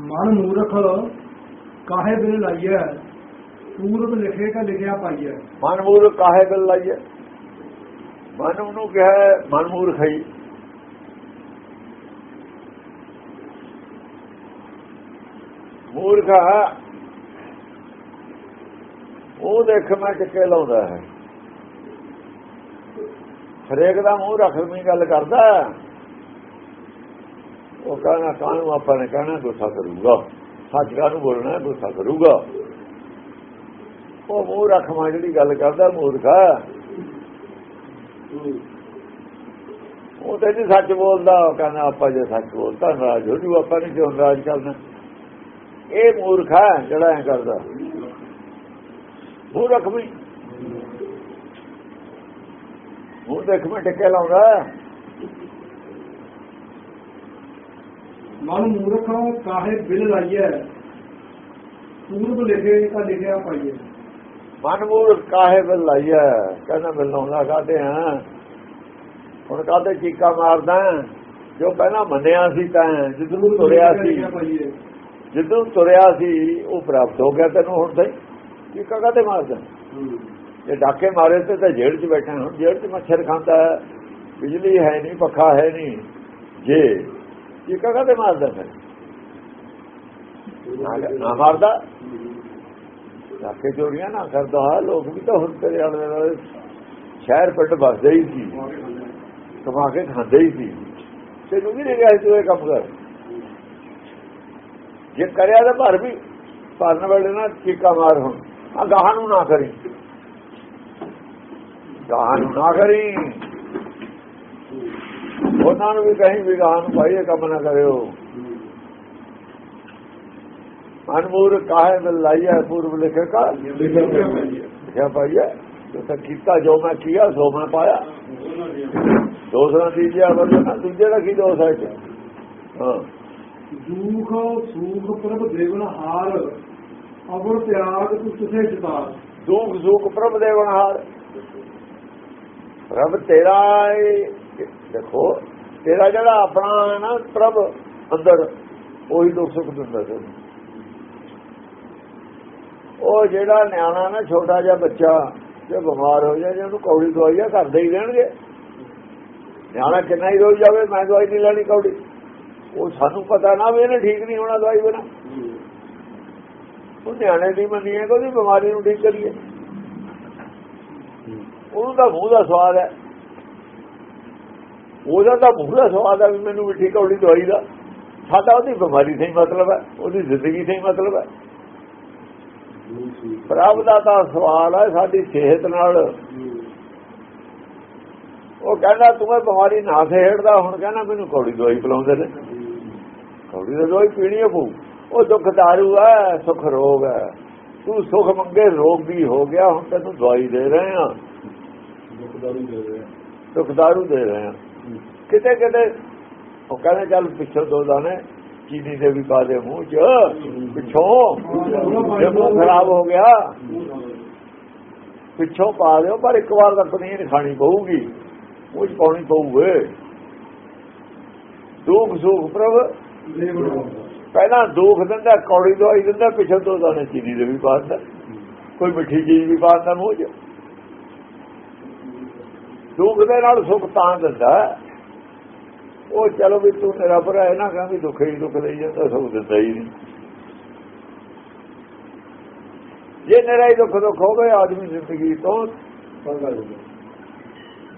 ਮਨ ਮੂਰਖ ਕਾਹੇ ਬਿਨ ਲਾਈਐ? ਪੂਰਬ ਲਿਖੇ ਕਾ ਲਿਖਿਆ ਪਾਈਐ। ਮਨ ਮੂਰਖ ਕਾਹੇ ਗੱਲ ਲਾਈਏ ਮਨ ਨੂੰ ਕਿਹਾ ਮਨ ਮੂਰਖ ਹੈ ਮੂਰਖ ਉਹ ਦੇਖ ਮੈਂ ਟਿੱਕੇ ਲਾਉਂਦਾ ਹੈ। ਹਰੇਕ ਦਾ ਮੂੰਹ ਰੱਖਵੀਂ ਗੱਲ ਕਰਦਾ ਉਹ ਕਹਿੰਦਾ ਕਾਹਨੂੰ ਆਪਾਂ ਨੇ ਕਹਿਣਾ, ਗੁੱਸਾ ਕਰੂਗਾ। ਸੱਚ ਕਾਹਨੂੰ ਬੋਲਣਾ, ਗੁੱਸਾ ਕਰੂਗਾ। ਉਹ ਮੂੰਹ ਰੱਖ ਮੈਂ, ਜਿਹੜੀ ਗੱਲ ਕਰਦਾ, ਮੂਰਖ ਹੈ। ਉਹ ਤੇ ਨਹੀਂ ਸੱਚ ਬੋਲਦਾ, ਉਹ ਕਹਿੰਦਾ, ਆਪਾਂ ਜੇ ਸੱਚ ਬੋਲਦਾ ਨਾਰਾਜ਼ ਹੋ ਜੂ, ਆਪਾਂ ਨਹੀਂ ਕਿਉਂ ਨਾਰਾਜ਼ ਕਰਨਾ। ਇਹ ਮੂਰਖ ਹੈ, ਜਿਹੜਾ ਐ ਕਰਦਾ। ਮੂਰਖ ਵੀ। ਮੂੰਹ ਦੇਖ ਟਿੱਕੇ ਲਾਉਂਦਾ। ਮਨ ਮੂਰਖ ਕਾਹੇ ਬਿਨ ਲਾਈਐ? ਪੂਰਬ ਲਿਖੇ ਕਾ ਲਿਖਿਆ ਪਾਈਐ। ਮਨ ਮੂਰਖ ਕਾਹੇ ਵੱਲ ਲਾਈਆ ਕਹਿੰਦਾ ਮਿਲਾਉਂਦਾ ਕਾਤੇ ਹਾਂ ਹੁਣ ਕਾਤੇ ਚੀਕਾ ਮਾਰਦਾ? ਜੋ ਪਹਿਲਾਂ ਮੰਨਿਆ ਸੀ ਤਾਂ ਜਿੱਦੋਂ ਤੁਰਿਆ ਸੀ। ਜਿੱਦੋਂ ਤੁਰਿਆ ਸੀ ਉਹ ਪ੍ਰਾਪਤ ਹੋ ਗਿਆ ਤੈਨੂੰ ਹੁਣ ਤਾਈ ਚੀਕਾ ਕਾਤੇ ਮਾਰਦਾ? ਜੇ ਡਾਕੇ ਮਾਰੇ ਤੇ ਤਾਂ ਜੇਲ੍ਹ 'ਚ ਬੈਠਾ। ਹੁਣ ਜੇਲ੍ਹ 'ਚ ਮੱਛਰ ਖਾਂਦਾ। ਬਿਜਲੀ ਹੈ ਨਹੀਂ ਪੱਖਾ ਹੈ ਨਹੀਂ। ਜੇ ਚੀਕਾ ਕਾਤੇ ਮਾਰਦਾ ਫਿਰ ਨਾ- ਮਾਰਦਾ ਡਾਕੇ ਚੋਰੀਆਂ ਨਾ ਕਰਦਾ। ਲੋਕ ਵੀ ਤਾਂ ਹੁਣ ਤੇਰੇ ਆਲੇ ਦੁਆਲੇ ਸ਼ਹਿਰ ਪਿੰਡ ਵਸਦੇ ਹੀ ਸੀ। ਕਮਾ ਕੇ ਖਾਂਦੇ ਹੀ ਸੀ। ਤੈਨੂੰ ਵੀ ਨਹੀਂ ਰਿਹਾ ਤੂੰ ਇਹ ਕੰਮ ਕਰ। ਜੇ ਕਰਿਆ ਤਾਂ ਭਰ ਵੀ ਭਰਨ ਵੇਲੇ ਨਾ ਚੀਕਾ ਮਾਰ ਹੁਣ। ਆ ਗਾਹਾਂ ਨੂੰ ਨਾ ਕਰੀ। ਗਾਹਾਂ ਨੂੰ ਨਾ ਕਰੀ। ਉਹਨਾਂ ਨੂੰ ਵੀ ਕਹੀਂ ਵੀ ਗਾਹਾਂ ਨੂੰ ਭਾਈ ਇਹ ਕੰਮ ਨਾ ਕਰਿਓ। ਅਨਮੂਰ ਕਾਹੇ ਮਿਲ ਲਾਈਆ ਪੂਰਬ ਲਿਖੇ ਕਾ ਲਿਖਿਆ ਜੋ ਤਾਂ ਕੀਤਾ ਜੋ ਮੈਂ ਕੀਆ ਸੋ ਮੈਂ ਪਾਇਆ। ਦੋਸਰਾਂ ਜਿਆ ਬੋਲਣਾ ਦੂਜੇ ਦਾ ਕੀ ਦੋਸ ਹੈ? ਹਾਂ। ਦੁਖ ਸੂਖ ਪ੍ਰਭ ਦੇਵਨ ਹਾਰ ਅਵਰ ਤਿਆਗ ਤੁਸੇ ਜਤਾਰ ਦੁੱਖ ਸੁੱਖ ਪ੍ਰਭ ਦੇ ਬਣਹਾਰ ਪ੍ਰਭ ਤੇਰਾ ਦੇਖੋ, ਤੇਰਾ ਜਿਹੜਾ ਆਪਣਾ ਹੈ ਨਾ ਪ੍ਰਭ ਅੰਦਰ, ਉਹੀ ਦੁੱਖ ਸੁੱਖ ਦਿੰਦਾ ਤੈਨੂੰ। ਉਹ ਜਿਹੜਾ ਨਿਆਣਾ ਨਾ, ਛੋਟਾ ਜਿਹਾ ਬੱਚਾ, ਜੇ ਬਿਮਾਰ ਹੋ ਜਾਏ, ਜੇ ਉਹਨੂੰ ਕੌੜੀ ਦਵਾਈਆਂ ਕਰਦੇ ਹੀ ਰਹਿਣਗੇ ਨਿਆਣਾ ਕਿੰਨਾ ਹੀ ਰੋਜ਼ ਜਾਵੇ, ਮੈਂ ਦਵਾਈ ਨਹੀਂ ਲੈਣੀ ਕੌੜੀ। ਉਹ ਸਾਨੂੰ ਪਤਾ ਨਾ ਵੀ ਇਹਨੇ ਠੀਕ ਨਹੀਂ ਹੋਣਾ ਦਵਾਈ ਬਿਨਾ। ਉਹ ਨਿਆਣੇ ਦੀ ਮੰਨੀਏ ਕਿ ਉਹਦੀ ਬਿਮਾਰੀ ਨੂੰ ਠੀਕ ਕਰੀਏ। ਉਹਨੂੰ ਤਾਂ ਮੂੰਹ ਦਾ ਸਵਾਦ ਹੈ। ਉਹਦਾ ਤਾਂ ਦਾ ਸਵਾਦ ਹੈ ਵੀ ਮੈਨੂੰ ਮਿੱਠੀ ਕੌੜੀ ਦਵਾਈ ਦਾ। ਸਾਡਾ ਉਹਦੀ ਬਿਮਾਰੀ ਸਹੀ ਮਤਲਬ ਹੈ ਉਹਦੀ ਜ਼ਿੰਦਗੀ ਸਹੀ ਮਤਲਬ ਹੈ। ਪ੍ਰਭ ਦਾ ਤਾਂ ਸਵਾਲ ਹੈ ਸਾਡੀ ਸਿਹਤ ਨਾਲ। ਉਹ ਕਹਿੰਦਾ ਤੂੰ ਇਹ ਬਿਮਾਰੀ ਨਾ ਖੇਡਦਾ ਹੁਣ ਕਹਿੰਦਾ ਮੈਨੂੰ ਕੌੜੀ ਦਵਾਈ ਪਿਲਾਉਂਦੇ ਨੇ। ਕੌੜੀ ਦੀ ਦਵਾਈ ਪੀਣੀ ਪਊ ਉਹ ਦੁੱਖ ਦਾਰੂ ਹੈ ਸੁਖ ਰੋਗ ਹੈ। ਤੂੰ ਸੁਖ ਮੰਗੇ ਰੋਗ ਵੀ ਹੋ ਗਿਆ ਹੁਣ ਤੈਨੂੰ ਦਵਾਈ ਦੇ ਰਹੇ ਆ ਦੁੱਖ ਦਾਰੂ ਦੇ ਰਹੇ ਆ ਕਿਤੇ ਕਿਤੇ ਉਹ ਕਹਿੰਦੇ ਚੱਲ ਪਿੱਛੋਂ ਦੋ ਦਾਣੇ, ਚੀਨੀ ਦੇ ਵੀ ਪਾ ਦੇ ਮੂੰਹ 'ਚ। ਪਿੱਛੋਂ, ਜੇ ਮੂੰਹ ਖਰਾਬ ਹੋ ਗਿਆ, ਪਿੱਛੋਂ ਪਾ ਦਿਓ, ਪਰ ਇੱਕ ਵਾਰ ਤਾਂ ਪਨੀਰ ਖਾਣੀ ਪਊਗੀ। ਉਹ ਪਾਉਣੀ ਪਊਗੇ। ਦੁੱਖ ਸੁਖ ਪ੍ਰਭ। ਪਹਿਲਾਂ ਦੁੱਖ ਦਿੰਦਾ, ਕੌੜੀ ਦਵਾਈ ਦਿੰਦਾ, ਪਿੱਛੋਂ ਦੋ ਦਾਣੇ ਚੀਨੀ ਦੇ ਵੀ ਪਾ ਦਿੰਦਾ। ਕੋਈ ਮਿੱਠੀ ਚੀਜ਼ ਵੀ ਪਾ ਦਿੰਦਾ ਮੂੰਹ 'ਚ। ਦੁੱਖ ਦੇ ਨਾਲ ਸੁੱਖ ਤਾਂ ਦਿੰਦਾ ਉਹ ਚਲੋ ਵੀ ਤੂੰ ਮੇਰਾ ਭਰਾ ਹੈ ਨਾ, ਕਹਿੰਦੀ ਦੁੱਖ ਹੀ ਦੁੱਖ ਦੇਈ ਜਾਂਦਾ ਸੁੱਖ ਦਿੰਦਾ ਹੀ ਨਹੀਂ। ਜੇ ਮੇਰਾ ਹੀ ਦੁੱਖ ਦੁੱਖ ਹੋ ਗਏ ਆਦਮੀ ਜ਼ਿੰਦਗੀ ਤੋਂ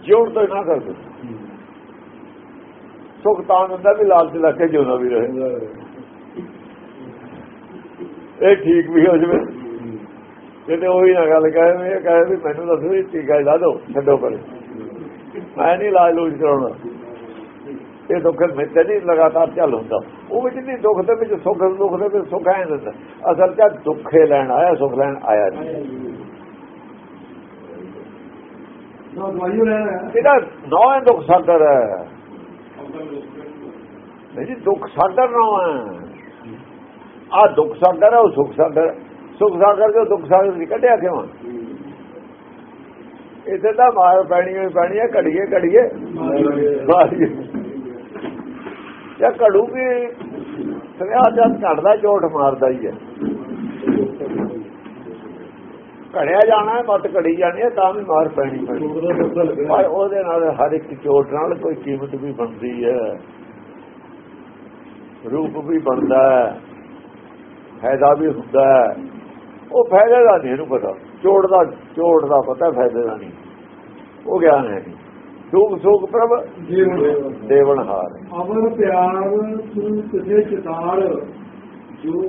ਜਿਉਣ ਤੋਂ ਨਾ ਕਰ ਦੇ ਸੁੱਖ ਤਾਂ ਦਿੰਦਾ ਵੀ ਲਾਲਚ ਲੱਗ ਕੇ ਜਿਉਣਾ ਵੀ ਰਹੇ। ਇਹ ਠੀਕ ਵੀ ਹੋ ਜਵੇ। ਕਿਤੇ ਉਹੀ ਨਾ ਗੱਲ ਕਹੇ ਵੀ ਇਹ ਕਹੇ ਵੀ ਮੈਨੂੰ ਦੱਸੋ ਵੀ ਟੀਕਾ ਲਾ ਦਿਓ, ਛੱਡੋ ਪਰੇ। ਮੈਂ ਨਹੀਂ ਇਲਾਜ ਲੂਜ ਕਰਾਉਣਾ। ਇਹ ਦੁੱਖ ਵਿੱਚ ਨਹੀਂ ਲਗਾਤਾਰ ਚੱਲ ਹੁੰਦਾ। ਉਹ ਵਿੱਚ ਨਹੀਂ ਦੁੱਖ ਦੇ ਵਿੱਚ ਸੁੱਖ ਦੁੱਖ ਦੇ ਵਿੱਚ ਸੁੱਖ ਆਇਆ ਦਿੰਦਾ ਅਸਲ ਚ ਦੁੱਖੇ ਲੈਣ ਆਇਆ ਸੁੱਖ ਲੈਣ ਆਇਆ ਨਹੀਂ। ਇਹਦਾ ਨੌਂ ਦੁੱਖ ਸਾਗਰ ਹੈ ਨਹੀਂ ਜੀ ਦੁੱਖ ਸਾਗਰ ਨੌਂ ਹੈ। ਆ ਦੁੱਖ ਸਾਗਰ ਹੈ ਉਹ ਸੁੱਖ ਸਾਗਰ ਹੈ। ਸੁੱਖ ਸਾਗਰ ਜੋ ਦੁੱਖ ਸਾਗਰ ਨਹੀਂ ਕੱਢਿਆ ਕਿਉਂ? ਇੱਥੇ ਤਾਂ ਮਾਰ ਪੈਣੀ ਹੋਈ, ਪੈਣੀ ਹੈ ਘੜੀਏ ਘੜੀਏ। ਮਾਰੀਏ। ਜਾਂ ਘੜੂ ਵੀ ਆ ਜਦ ਘੜਦਾ ਝੋਟ ਮਾਰਦਾ ਹੀ ਹੈ। ਘੜਿਆ ਜਾਣਾ ਹੈ, ਮਤ ਘੜੀ ਜਾਣੀ ਹੈ, ਤਾਂ ਵੀ ਮਾਰ ਪੈਣੀ ਪੈਣੀ ਪਰ ਉਹਦੇ ਨਾਲ ਹਰ ਇੱਕ ਚੋਟ ਨਾਲ ਕੋਈ ਕੀਮਤ ਵੀ ਬਣਦੀ ਹੈ। ਰੂਪ ਵੀ ਬਣਦਾ ਹੈ। ਫਾਇਦਾ ਵੀ ਹੁੰਦਾ ਹੈ। ਉਹ ਫਾਇਦੇ ਦਾ ਨਹੀਂ ਇਹਨੂੰ ਪਤਾ। ਚੋਟ ਦਾ ਚੋਟ ਦਾ ਪਤਾ ਫਾਇਦੇ ਦਾ ਨਹੀਂ। ਉਹ ਗਿਆਨ ਹੈ ਨਹੀਂ ਸੁਖ ਸੁਖ ਪ੍ਰਭ ਦੇਵਨ ਹਾਰ। ਅਮਰ ਪਿਆਰ ਤੂੰ ਕਿਸੇ ਚਿਤਾਰ ਜੋ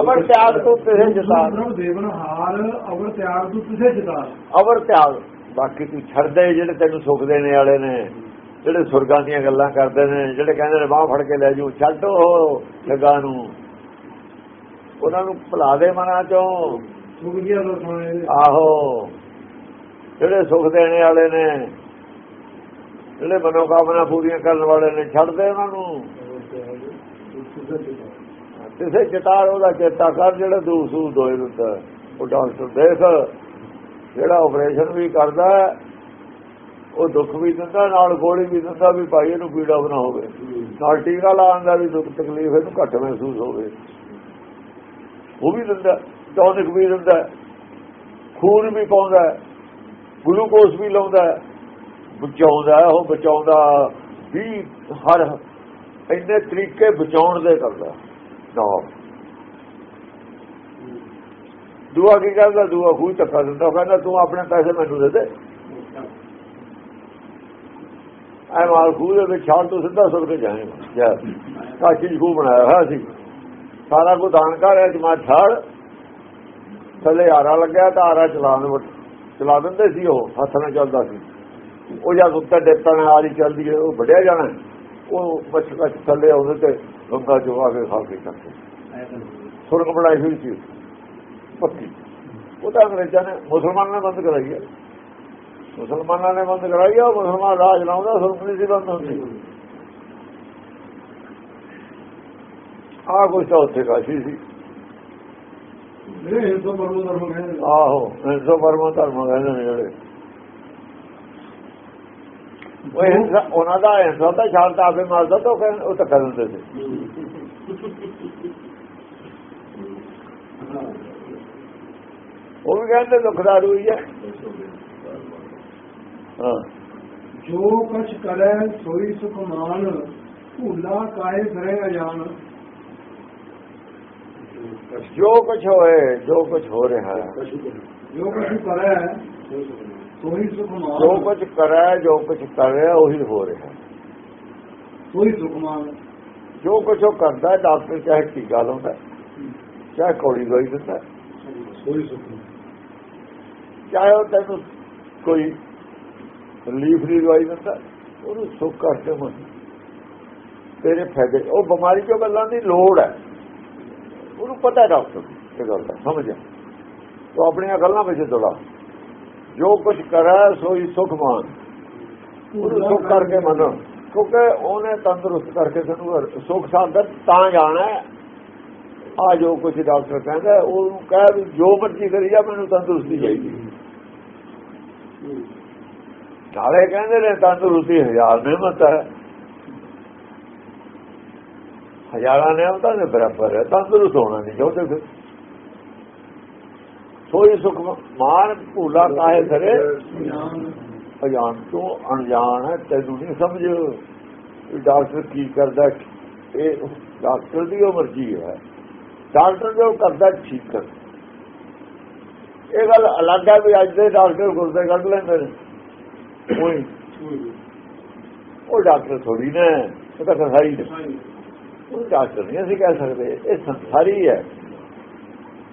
ਅਮਰ ਤਿਆਗ ਤੋਂ ਕਿਸੇ ਜਤਾ ਪ੍ਰਭ ਦੇਵਨ ਹਾਰ ਅਮਰ ਪਿਆਰ ਤੂੰ ਕਿਸੇ ਚਿਤਾਰ। ਅਮਰ ਤਿਆਗ ਬਾਕੀ ਤੂੰ ਛੱਡਦੇ ਜਿਹੜੇ ਤੈਨੂੰ ਸੁੱਖ ਦੇਣੇ ਵਾਲੇ ਨੇ ਜਿਹੜੇ ਸੁਰਗਾਂ ਦੀਆਂ ਗੱਲਾਂ ਕਰਦੇ ਨੇ ਜਿਹੜੇ ਕਹਿੰਦੇ ਨੇ ਬਾਹ ਫੜ ਕੇ ਲੈ ਜੂ ਛੱਡੋ ਜਗਾ ਨੂੰ। ਉਹਨਾਂ ਨੂੰ ਭੁਲਾ ਦੇ ਮਨਾਂ ਚੋਂ। ਆਹੋ। ਜਿਹੜੇ ਸੁੱਖ ਦੇਣੇ ਵਾਲੇ ਨੇ, ਜਿਹੜੇ ਮਨੋਕਾਮਨਾ ਪੂਰੀਆਂ ਕਰਨ ਵਾਲੇ ਨੇ, ਛੱਡਦੇ ਉਹਨਾਂ ਨੂੰ। ਕਿਸੇ ਚਿਤਾਰ ਉਹਦਾ ਚੇਤਾ ਕਰ, ਜਿਹੜਾ ਦੂਰ ਸੂਦ ਹੋਏ ਹੁੰਦਾ ਉਹ ਡਾਕਟਰ ਦੇਖ, ਜਿਹੜਾ ਆਪਰੇਸ਼ਨ ਵੀ ਕਰਦਾ ਉਹ ਦੁੱਖ ਵੀ ਦਿੰਦਾ, ਨਾਲ ਗੋਲੀ ਵੀ ਦਿੰਦਾ ਵੀ ਭਾਈ ਇਹਨੂੰ ਪੀੜਾ ਨਾ ਹੋਵੇ। ਨਾਲ ਟੀਕਾ ਲਾਉਣ ਦਾ ਵੀ ਦੁੱਖ ਤਕਲੀਫ ਇਹਨੂੰ ਘੱਟ ਮਹਿਸੂਸ ਹੋਵੇ। ਉਹ ਵੀ ਦਿੰਦਾ। ਟੌਨਿਕ ਵੀ ਦਿੰਦਾ ਖੂਨ ਵੀ ਪਾਉਂਦਾ ਗਲੂਕੋਸ ਵੀ ਲਾਉਂਦਾ ਬਚਾਉਂਦਾ ਉਹ ਬਚਾਉਂਦਾ ਵੀ ਹਰ ਇੰਨੇ ਤਰੀਕੇ ਬਚਾਉਣ ਦੇ ਕਰਦਾ ਨਾ। ਦੁਆ ਕੀ ਕਰਦਾ ਦੁਆ ਖੂਹ ਧੱਕਾ ਦਿੰਦਾ। ਉਹ ਕਹਿੰਦਾ, ਤੂੰ ਆਪਣੇ ਪੈਸੇ ਮੈਨੂੰ ਦੇ ਦੇ। ਐ ਮਾਲ ਖੂਹ ਦੇ ਵਿੱਚ ਛਾਲ ਤੋਂ ਸਿੱਧਾ ਸੁਰ ਕੇ ਜਾਏਗਾ। ਜੈ। ਕਾਸ਼ੀ ਖੂਹ ਬਣਾਇਆ ਹੋਇਆ ਸੀ। ਸਾਰਾ ਕੁਝ ਦਾਨ ਕਰ ਰਿਹਾ ਜਮਾ ਛਾੜ ਥੱਲੇ ਆਰਾ ਲੱਗਿਆ ਤਾਂ ਆਰਾ ਵਟ ਚਲਾ ਦਿੰਦੇ ਸੀ ਉਹ ਹੱਥ ਨਾਲ ਚੱਲਦਾ ਸੀ। ਉਹ ਜਦ ਉੱਤੇ ਡੇਪਣ ਆਰੀ ਚੱਲਦੀ ਹੈ ਉਹ ਵੱਡਿਆ ਜਾਣਾ। ਉਹ ਪਛ ਪਛ ਥੱਲੇ ਆਉਂਦੇ ਤੇ ਗੰਗਾ ਆ ਕੇ ਖਾ ਕੇ ਕਰਦੇ ਸੁਰਗ ਬਣਾਈ ਹੋਈ ਸੀ। ਪੱਕੀ। ਉਹ ਤਾਂ ਅੰਗਰੇਜ਼ਾਂ ਨੇ ਮੁਸਲਮਾਨਾਂ ਨੇ ਬੰਦ ਕਰਾਈ ਹੈ। ਮੁਸਲਮਾਨਾਂ ਨੇ ਬੰਦ ਕਰਾਈ ਮੁਸਲਮਾਨ ਰਾਜ ਲਾਉਂਦਾ ਸੁਰਗ ਨਹੀਂ ਸੀ ਬੰਦ ਹੁੰਦੀ। ਆ ਕੁਛ ਤਾਂ ਉੱਥੇ ਕਾਸ਼ੀ ਸੀ। ਮੇਰੇ ਹਿੰਦੂ ਪਰਮੋ ਧਰਮ ਕਹਿੰਦੇ। ਆਹੋ ਹਿੰਸਾ ਪਰਮਾ ਧਰਮ ਕਹਿੰਦੇ ਨੇ ਜਿਹੜੇ। ਉਹ ਹਿੰਸਾ ਉਹਨਾਂ ਦਾ ਹਿੰਸਾ ਤਾਂ ਸ਼ਾਂਤ ਆਪੇ ਮਾਰਦਾ ਤਾਂ ਉਹ ਤਾਂ ਕਰ ਦਿੰਦੇ ਸੀ। ਉਹ ਵੀ ਕਹਿੰਦੇ ਦੁਖਦਾਰ ਹੈ ਹਾਂ। ਜੋ ਕੁਛ ਕਰੈ ਸੋਈ ਸੁਖ ਮਾਨ ਭੂਲਾ ਕਾਏ ਫਿਰੇ ਅਜਾਨ। ਜੋ ਕੁਝ ਹੋਏ ਜੋ ਕੁਝ ਹੋ ਰਿਹਾ। ਹੈ ਜੋ ਕੁਛ ਕਰੈ ਸੋਈ ਸੁਖ ਜੋ ਕੁਝ ਕਰੇ ਜੋ ਕੁਝ ਕਰ ਰਿਹਾ ਉਹੀ ਹੋ ਰਿਹਾ। ਹੈ। ਸੋਈ ਸੁਖ ਮਾਨ ਜੋ ਕੁਝ ਉਹ ਕਰਦਾ ਡਾਕਟਰ ਚਾਹੇ ਟੀਕਾ ਲਾਉਂਦਾ ਚਾਹੇ ਕੌੜੀ ਦਵਾਈ ਦਿੰਦਾ ਹੈ, ਸੋਈ ਸੁਖ ਚਾਹੇ ਉਹ ਤੈਨੂੰ ਕੋਈ ਰਿਲੀਫ ਦੀ ਦਵਾਈ ਦਿੰਦਾ ਉਹਨੂੰ ਸੁੱਖ ਕਰਕੇ ਮਨ ਤੇਰੇ ਫਾਇਦੇ ਉਹ ਬਿਮਾਰੀ ਚੋਂ ਗੱਲਾਂ ਦੀ ਲੋੜ ਹੈ। ਉਹਨੂੰ ਪਤਾ ਡਾਕਟਰ ਇਹ ਗੱਲ ਦਾ ਸਮਝ ਆ ਤੂੰ ਆਪਣੀਆਂ ਗੱਲਾਂ ਵਿੱਚ ਦੋੜਾ ਜੋ ਕੁਝ ਕਰੇ ਸੋਈ ਸੁਖ ਮਾਨ ਉਹਨੂੰ ਸੁੱਖ ਕਰਕੇ ਮੰਨੋ। ਕਿਉਂਕਿ ਉਹਨੇ ਤੰਦਰੁਸਤ ਕਰਕੇ ਤੈਨੂੰ ਸੁੱਖ ਸਾਧਨ ਤਾਂ ਜਾਣਾ ਆ ਜੋ ਕੁਝ ਡਾਕਟਰ ਕਹਿੰਦਾ ਉਹਨੂੰ ਕਹਿ ਵੀ ਜੋ ਮਰਜ਼ੀ ਕਰੀ ਜਾ ਮੈਨੂੰ ਤੰਦਰੁਸਤੀ ਚਾਹੀਦੀ ਨਾਲੇ ਕਹਿੰਦੇ ਨੇ ਤੰਦਰੁਸਤੀ ਹਜ਼ਾਰ ਨਿਮਤ ਹੈ। ਹਜ਼ਾਰਾਂ ਨਿਮਤਾਂ ਦੇ ਬਰਾਬਰ ਹੈ ਤੰਦਰੁਸਤ ਹੋਣਾ ਨਹੀਂ ਚਾਹੁੰਦੇ ਫਿਰ ਸੋਈ ਸੁਖ ਮਾਨ ਭੂਲਾ ਕਾਹੇ ਕਰੇ ਗਿਆਨ ਤੋਂ ਅਣਜਾਣ ਹੈ, ਤੈਨੂੰ ਨਹੀਂ ਸਮਝ। ਡਾਕਟਰ ਕੀ ਕਰਦਾ? ਇਹ ਡਾਕਟਰ ਦੀ ਉਹ ਮਰਜ਼ੀ ਹੈ। ਡਾਕਟਰ ਜੋ ਕਰਦਾ, ਠੀਕ ਕਰ। ਇਹ ਗੱਲ ਅਲੱਗ ਹੈ ਵੀ ਅੱਜ ਦੇ ਡਾਕਟਰ ਗੁਰਦੇ ਕੱਢ ਲੈਂਦੇ ਨੇ। ਉਹ। ਡਾਕਟਰ ਥੋੜੀ ਨੇ, ਉਹ ਤਾਂ ਸੰਸਾਰੀ ਨੇ। ਡਾਕਟਰ ਨਹੀਂ ਅਸੀਂ ਕਹਿ ਸਕਦੇ। ਇਹ ਸੰਸਾਰੀ ਹੈ।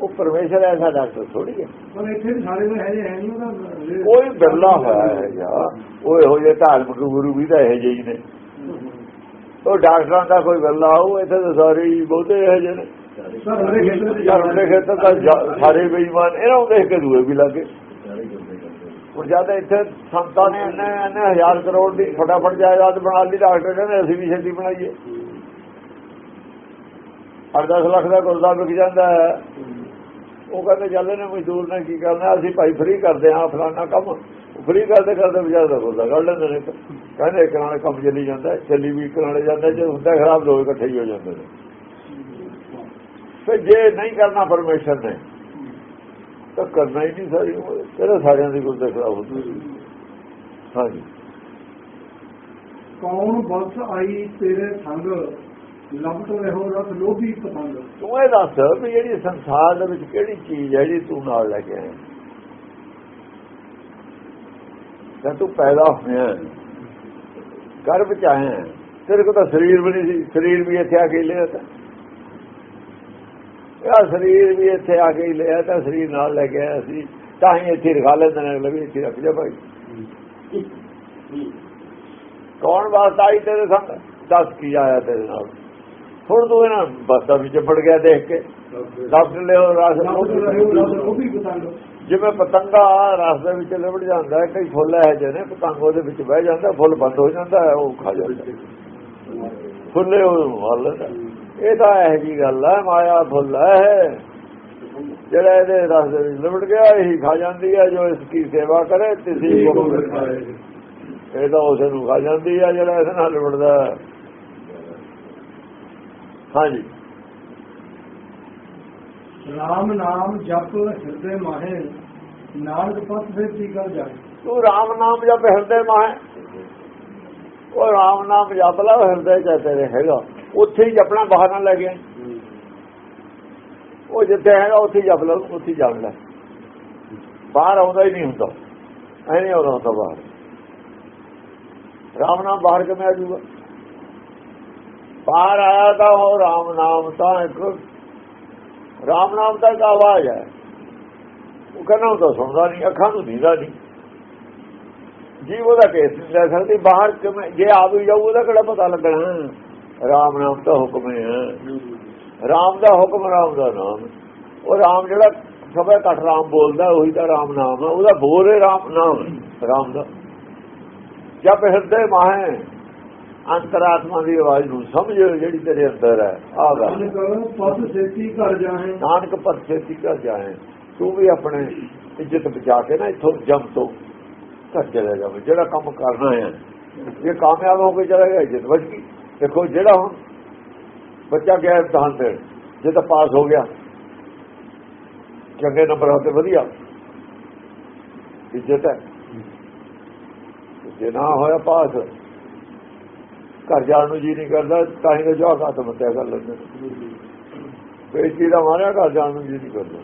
ਉਹ ਪਰਮੇਸ਼ਰ ਐਸਾ ਡਾਕਟਰ ਥੋੜੀ ਹੈ। ਪਰ ਇੱਥੇ ਵੀ ਸਾਰੇ ਦੇ ਹੈ ਨਹੀਂ ਉਹਦਾ ਕੋਈ ਬਿਰਲਾ ਹੋਇਆ ਹੈ ਯਾ ਉਹ ਇਹੋ ਜਿਹੇ ਧਾਰਮਿਕ ਗੁਰੂ ਵੀ ਤਾਂ ਇਹੋ ਜਿਹੇ ਨੇ। ਉਹ ਡਾਕਟਰਾਂ ਦਾ ਕੋਈ ਬਿਰਲਾ ਹੋ ਇੱਥੇ ਤਾਂ ਸਾਰੇ ਬਹੁਤੇ ਇਹੋ ਜਿਹੇ ਨੇ। ਸਰ ਖੇਤਰ ਦੇ ਜਾ- ਸਾਰੇ ਬੇਈਮਾਨ ਇਹਨਾਂ ਨੂੰ ਦੇਖ ਕੇ ਦੂਏ ਵੀ ਲੱਗੇ। ਹੁਣ ਜਦ ਇੱਥੇ ਸੰਤਾਂ ਨੇ ਇੰਨੇ ਹਜ਼ਾਰ ਕਰੋੜ ਦੀ ਫਟਾਫਟ ਜਾਇਦਾਦ ਬਣਾ ਲਈ ਡਾਕਟਰ ਕਹਿੰਦੇ ਅਸੀਂ ਵੀ ਛੇਤੀ ਬਣਾਈਏ। 8-10 ਲੱਖ ਦਾ ਗੁਰਦਾ ਵਿਕ ਜਾਂਦਾ ਹੈ। ਉਹ ਕਹਿੰਦੇ ਚੱਲੇ ਨੇ ਮਜ਼ਦੂਰ ਨੇ ਕੀ ਕਰਨਾ, ਅਸੀਂ ਭਾਈ ਫ੍ਰੀ ਕਰਦੇ ਹਾਂ ਫਲਾਣਾ ਕੰਮ। ਫ੍ਰੀ ਕਰਦੇ ਕਰਦੇ ਵਿਚਾਰ ਦਾ ਗੁਰਦਾ ਕੱਢ ਲੈਂਦੇ ਨੇ। ਕਹਿੰਦੇ ਇੱਕ ਨਾਲੇ ਕੰਮ ਚੱਲੀ ਜਾਂਦਾ, ਚੱਲੀ ਵੀ ਇੱਕ ਨਾਲੇ ਜਾਂਦਾ, ਜੇ ਹੁੰਦਾ ਖਰਾਬ ਦੋ ਇਕੱਠੇ ਹੀ ਹੋ ਜਾਂਦੇ ਨੇ। ਤੇ ਜੇ ਨਹੀਂ ਕਰਨਾ ਪਰਮੇਸ਼ਰ ਨੇ, ਤਾਂ ਕਰਨਾ ਹੀ ਨਹੀਂ ਸਾਰੀ ਉਮਰ। ਤੇਰੇ ਸਾਰਿਆਂ ਦੀ ਗੁਰਦੇ ਖਰਾਬ ਹੁੰਦੀ ਹਾਂਜੀ। ਕੌਣ ਬਸ ਆਈ ਤੇਰੇ ਸੰਗ? ਲਬਟ ਰਹੋ ਰਸ ਲੋਭੀ ਪਤੰਗ। ਤੂੰ ਇਹ ਦੱਸ ਵੀ ਜਿਹੜੀ ਸੰਸਾਰ ਦੇ ਵਿੱਚ ਕਿਹੜੀ ਚੀਜ਼ ਹੈ ਜਿਹੜੀ ਤੂੰ ਨਾਲ ਲੈ ਕੇ ਆਇਆ? ਜਦ ਤੂੰ ਪੈਦਾ ਹੋਇਆ ਗਰਭ ਚ ਆਇਆ ਤੇਰੇ ਕੋਲ ਤਾਂ ਸਰੀਰ ਵੀ ਨਹੀਂ ਸੀ। ਸਰੀਰ ਵੀ ਇੱਥੇ ਆ ਕੇ ਲਿਆ ਤਾਂ। ਇਹ ਸਰੀਰ ਵੀ ਇੱਥੇ ਆ ਕੇ ਹੀ ਲਿਆ ਤਾਂ ਸਰੀਰ ਨਾਲ ਲੈ ਕੇ ਆਇਆ ਸੀ। ਤਾਂ ਹੀ ਇੱਥੇ ਰਖਾ ਲੈਂਦੇ ਨੇ ਅਗਲੇ ਵੀ ਇੱਥੇ ਰੱਖ ਜਾ ਭਾਈ। ਕੌਣ ਵਾਸਤਾ ਆਈ ਤੇਰੇ ਸੰਗ ਦੱਸ ਕੀ ਆਇਆ ਤੇਰੇ ਨਾਲ? ਹੁਣ ਤੂੰ ਇਹਨਾਂ ਬਸਤਾ ਵਿੱਚ ਪੜ ਗਿਆ ਦੇਖ ਕੇ। ਲੱਭ ਲਿਓ ਰਸ ਜਿਵੇਂ ਪਤੰਗਾ ਰਸ ਦੇ ਵਿੱਚ ਲਿਬੜ ਜਾਂਦਾ ਹੈ ਕਈ ਫੁੱਲ ਹੈ ਜਿਹਨੇ ਪਤੰਗ ਉਹਦੇ ਵਿੱਚ ਬਹਿ ਜਾਂਦਾ ਫੁੱਲ ਬੰਦ ਹੋ ਜਾਂਦਾ ਉਹ ਖਾ ਜਾਂਦਾ। ਫੁੱਲੇ ਉਹ ਹਲ ਇਹ ਤਾਂ ਇਹ ਜੀ ਗੱਲ ਹੈ ਮਾਇਆ ਫੁੱਲ ਹੈ ਜਿਹੜਾ ਇਹਦੇ ਰਸ ਦੇ ਵਿੱਚ ਲਿਬੜ ਗਿਆ ਇਹੀ ਖਾ ਜਾਂਦੀ ਹੈ ਜੋ ਇਸ ਦੀ ਸੇਵਾ ਕਰੇ ਤਿਸੀ ਕੋ ਇਹ ਤਾਂ ਉਸੇ ਨੂੰ ਖਾ ਜਾਂਦੀ ਹੈ ਜਿਹੜਾ ਇਹਦੇ ਨਾਲ ਲਿਬੜਦਾ। ਹੈ। ਹਾਂਜੀ। ਰਾਮ ਨਾਮ ਜਪ ਹਿਰਦੇ ਮਾਹੇ ਨਾਨਕ ਪਥ ਸੇ ਕੀ ਕਰ ਜਾਏ? ਤੂੰ ਰਾਮ ਨਾਮ ਜਪ ਹਿਰਦੇ ਮਾਹ। ਉਹ ਰਾਮ ਨਾਮ ਜਪ ਲਾ ਹਿਰਦੇ ਚ ਤੇਰੇ ਹੈਗਾ। ਉੱਥੇ ਹੀ ਜਪਣਾ ਬਾਹਰ ਨਾ ਲੈ ਗਿਆ। ਉਹ ਜਿੱਥੇ ਹੈਗਾ ਉੱਥੇ ਜਪ ਲਾ ਉੱਥੇ ਜਪ ਲੈ। ਬਾਹਰ ਆਉਂਦਾ ਹੀ ਨਹੀਂ ਹੁੰਦਾ। ਐ ਨਹੀਂ ਆਉਂਦਾ ਬਾਹਰ। ਰਾਮ ਨਾਮ ਬਾਹਰ ਕਿਵੇਂ ਆ ਜਾਊਗਾ? ਬਾਹਰ ਆਇਆ ਤਾਂ ਉਹ ਰਾਮ ਨਾਮ ਤਾਂ ਇੱਕ ਰਾਮ ਨਾਮ ਦਾ ਇੱਕ ਆਵਾਜ਼ ਹੈ। ਉਹ ਕਹਿੰਦਾ ਉਹ ਤਾਂ ਸੁਣਦਾ ਨਹੀਂ, ਅੱਖਾਂ ਨੂੰ ਦੀਦਾ ਨਹੀਂ। ਜੀਵ ਉਹਦਾ ਕੇਸ ਨਹੀਂ ਲੈ ਸਕਦੀ, ਬਾਹਰ ਕਿਵੇਂ, ਜੇ ਆ ਵੀ ਜਾਊ, ਉਹਦਾ ਕਿਹੜਾ ਪਤਾ ਲੱਗਣਾ? ਰਾਮ ਨਾਮ ਦਾ ਹੁਕਮ ਹੈ। ਰਾਮ ਦਾ ਹੁਕਮ, ਰਾਮ ਦਾ ਨਾਮ। ਉਹ ਰਾਮ ਜਿਹੜਾ ਸਭੇ ਘਟ ਰਾਮ ਬੋਲਦਾ, ਉਹੀ ਤਾਂ ਰਾਮ ਨਾਮ ਹੈ। ਉਹਦਾ ਬੋਲ ਹੈ ਰਾਮ ਨਾਮ, ਰਾਮ ਦਾ। ਜਦ ਹਿਰਦੇ ਮਾਹੇ। ਅੰਤਰਾਤਮਾ ਦੀ ਆਵਾਜ਼ ਨੂੰ ਸਮਝ ਜਿਹੜੀ ਤੇਰੇ ਅੰਦਰ ਹੈ। ਆ ਗੱਲ ਨਾਨਕ ਪਥ ਸੇ ਕੀ ਕਰ ਜਾਏ ਨਾਨਕ ਪਰਸੇ ਤਿਕਰ ਜਾਏ ਤੂੰ ਵੀ ਆਪਣੇ ਇੱਜ਼ਤ ਬਚਾ ਕੇ ਨਾ ਇੱਥੋਂ ਜਮ ਤੋਂ ਘਰ ਚਲੇ ਜਾਵੇ ਜਿਹੜਾ ਕੰਮ ਕਰਨਾ ਹੈ ਜੇ ਕਾਮਯਾਬ ਹੋ ਕੇ ਚਲਾ ਗਿਆ ਇੱਜ਼ਤ ਬਚ ਗਈ। ਦੇਖੋ ਜਿਹੜਾ ਹੁਣ ਬੱਚਾ ਗਿਆ ਇਮਤਿਹਾਨ ਦੇਣ ਜੇ ਤਾਂ ਪਾਸ ਹੋ ਗਿਆ ਚੰਗੇ ਨੰਬਰ ਤੇ ਵਧੀਆ। ਇੱਜ਼ਤ ਹੈ। ਜੇ ਨਾ ਹੋਇਆ ਪਾਸ ਘਰ ਜਾਣ ਨੂੰ ਜੀ ਨਹੀਂ ਕਰਦਾ ਤਾਂ ਹੀ ਤਾਂ ਜਵਾਕ ਆਤਮ ਹੱਤਿਆ ਕਰ ਲੈਂਦੇ ਬੇਇੱਜ਼ਤੀ ਦਾ ਮਾਰਿਆ ਘਰ ਜਾਣ ਨੂੰ ਜੀ ਨਹੀਂ ਕਰਦਾ।